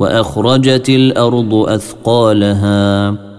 وأخرجت الأرض أثقالها.